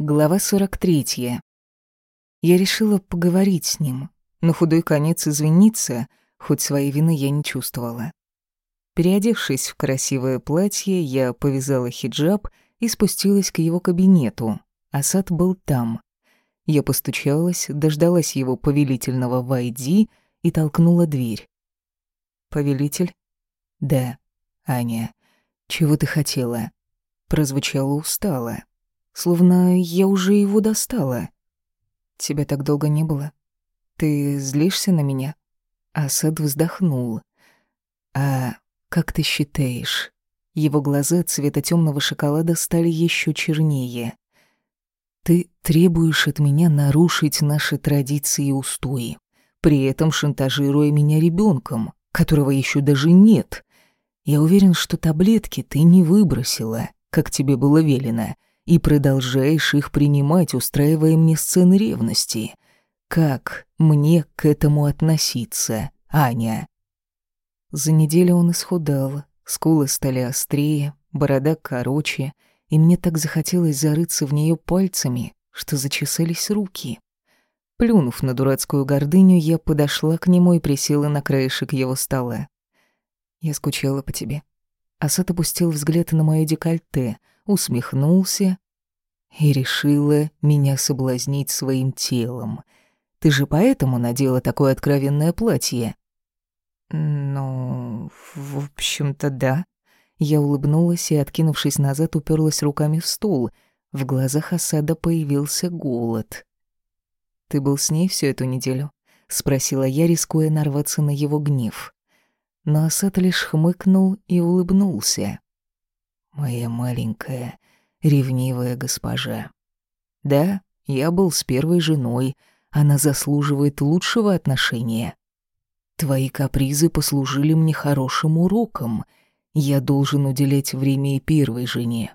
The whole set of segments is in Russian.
Глава 43. Я решила поговорить с ним, но худой конец извиниться, хоть своей вины я не чувствовала. Переодевшись в красивое платье, я повязала хиджаб и спустилась к его кабинету. Асад был там. Я постучалась, дождалась его повелительного «Войди» и толкнула дверь. «Повелитель?» «Да, Аня. Чего ты хотела?» Прозвучало устало словно я уже его достала. Тебя так долго не было. Ты злишься на меня? Асад вздохнул. А как ты считаешь? Его глаза цвета темного шоколада стали еще чернее. Ты требуешь от меня нарушить наши традиции и устои, при этом шантажируя меня ребенком, которого еще даже нет. Я уверен, что таблетки ты не выбросила, как тебе было велено, и продолжаешь их принимать, устраивая мне сцены ревности. Как мне к этому относиться, Аня? За неделю он исхудал, скулы стали острее, борода короче, и мне так захотелось зарыться в нее пальцами, что зачесались руки. Плюнув на дурацкую гордыню, я подошла к нему и присела на краешек его стола. «Я скучала по тебе». Асад опустил взгляд на моё декольте — усмехнулся и решила меня соблазнить своим телом. Ты же поэтому надела такое откровенное платье? Ну, в общем-то, да. Я улыбнулась и, откинувшись назад, уперлась руками в стул. В глазах осада появился голод. Ты был с ней всю эту неделю? спросила я, рискуя нарваться на его гнев. Но Асад лишь хмыкнул и улыбнулся моя маленькая, ревнивая госпожа. Да, я был с первой женой, она заслуживает лучшего отношения. Твои капризы послужили мне хорошим уроком. Я должен уделять время и первой жене.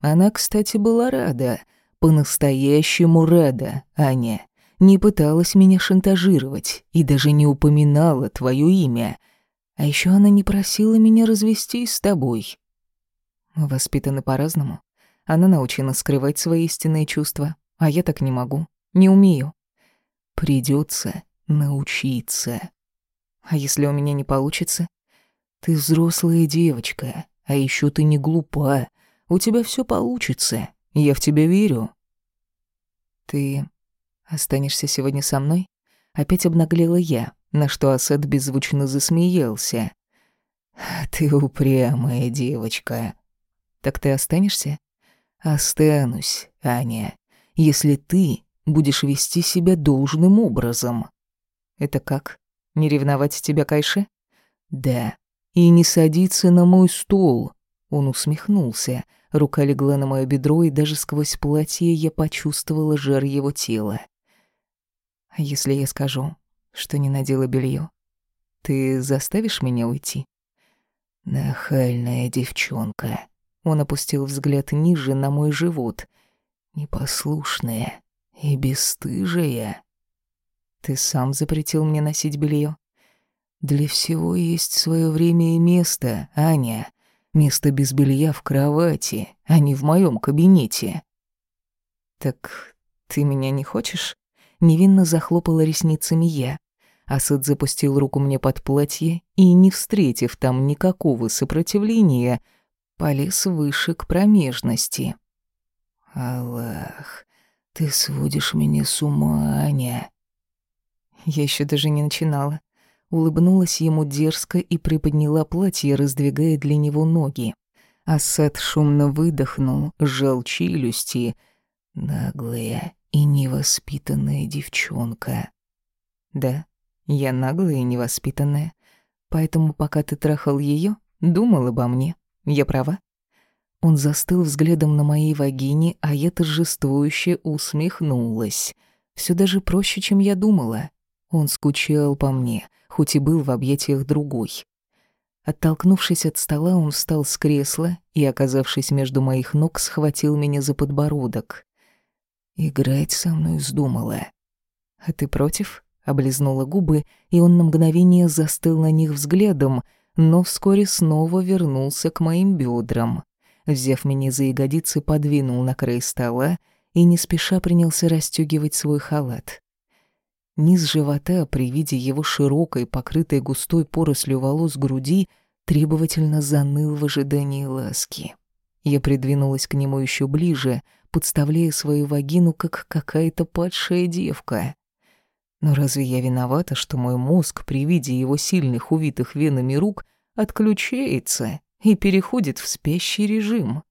Она, кстати, была рада, по-настоящему рада, Аня. Не пыталась меня шантажировать и даже не упоминала твое имя. А еще она не просила меня развестись с тобой. Воспитаны по-разному. Она научена скрывать свои истинные чувства, а я так не могу, не умею. Придется научиться. А если у меня не получится? Ты взрослая девочка, а еще ты не глупа. У тебя все получится. Я в тебя верю. Ты останешься сегодня со мной? Опять обнаглела я, на что Асад беззвучно засмеялся. Ты упрямая девочка. Так ты останешься? Останусь, Аня, если ты будешь вести себя должным образом. Это как? Не ревновать тебя Кайше? Да. И не садиться на мой стол. Он усмехнулся. Рука легла на моё бедро, и даже сквозь платье я почувствовала жар его тела. А если я скажу, что не надела белье, ты заставишь меня уйти? Нахальная девчонка. Он опустил взгляд ниже на мой живот. Непослушная и бесстыжая. Ты сам запретил мне носить белье. Для всего есть свое время и место, Аня. Место без белья в кровати, а не в моем кабинете. Так ты меня не хочешь? Невинно захлопала ресницами я. Асад запустил руку мне под платье и, не встретив там никакого сопротивления, полез выше к промежности. «Аллах, ты сводишь меня с ума, Аня!» Я еще даже не начинала. Улыбнулась ему дерзко и приподняла платье, раздвигая для него ноги. Асад шумно выдохнул, сжал челюсти. Наглая и невоспитанная девчонка. Да, я наглая и невоспитанная. Поэтому, пока ты трахал ее, думал обо мне. Я права?» Он застыл взглядом на моей вагине, а я торжествующе усмехнулась. Все даже проще, чем я думала. Он скучал по мне, хоть и был в объятиях другой. Оттолкнувшись от стола, он встал с кресла и, оказавшись между моих ног, схватил меня за подбородок. «Играть со мной вздумала». «А ты против?» — облизнула губы, и он на мгновение застыл на них взглядом — но вскоре снова вернулся к моим бедрам. Взяв меня за ягодицы, подвинул на край стола и не спеша принялся расстёгивать свой халат. Низ живота при виде его широкой, покрытой густой порослью волос груди требовательно заныл в ожидании ласки. Я придвинулась к нему еще ближе, подставляя свою вагину, как какая-то падшая девка. Но разве я виновата, что мой мозг при виде его сильных, увитых венами рук отключается и переходит в спящий режим?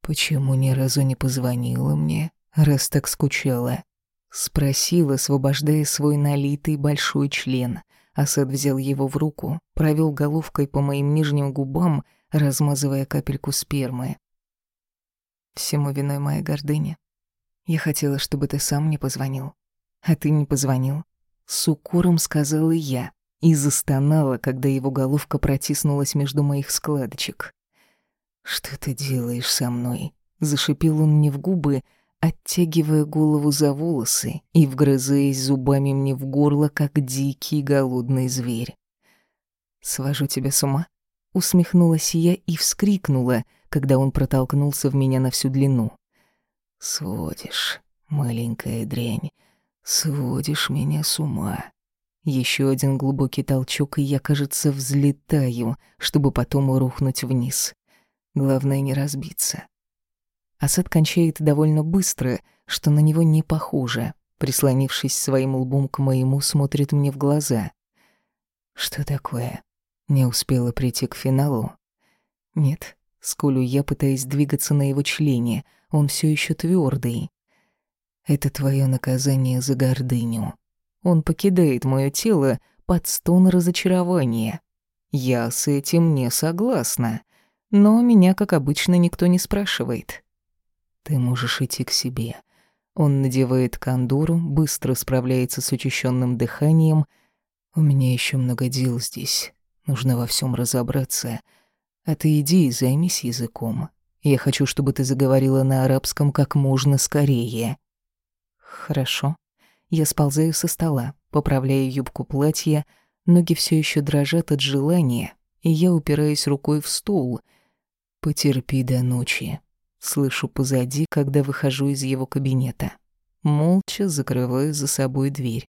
Почему ни разу не позвонила мне, раз так скучала? Спросил, освобождая свой налитый большой член. Асад взял его в руку, провел головкой по моим нижним губам, размазывая капельку спермы. Всему виной моя гордыня. Я хотела, чтобы ты сам мне позвонил. А ты не позвонил. С укором сказала я и застонала, когда его головка протиснулась между моих складочек. «Что ты делаешь со мной?» Зашипел он мне в губы, оттягивая голову за волосы и вгрызаясь зубами мне в горло, как дикий голодный зверь. «Свожу тебя с ума?» Усмехнулась я и вскрикнула, когда он протолкнулся в меня на всю длину. «Сводишь, маленькая дрянь, сводишь меня с ума». Еще один глубокий толчок, и я, кажется, взлетаю, чтобы потом рухнуть вниз. Главное не разбиться. Асад кончает довольно быстро, что на него не похоже. Прислонившись своим лбом к моему, смотрит мне в глаза. Что такое? Не успела прийти к финалу? Нет, скулю я, пытаясь двигаться на его члене. Он все еще твердый. Это твое наказание за гордыню. Он покидает мое тело под стон разочарования. Я с этим не согласна. Но меня, как обычно, никто не спрашивает. Ты можешь идти к себе. Он надевает кондуру, быстро справляется с учащенным дыханием. У меня еще много дел здесь. Нужно во всем разобраться. А ты иди и займись языком. Я хочу, чтобы ты заговорила на арабском как можно скорее. Хорошо. Я сползаю со стола, поправляю юбку платья, ноги все еще дрожат от желания, и я упираюсь рукой в стул — «Потерпи до ночи», — слышу позади, когда выхожу из его кабинета. Молча закрываю за собой дверь.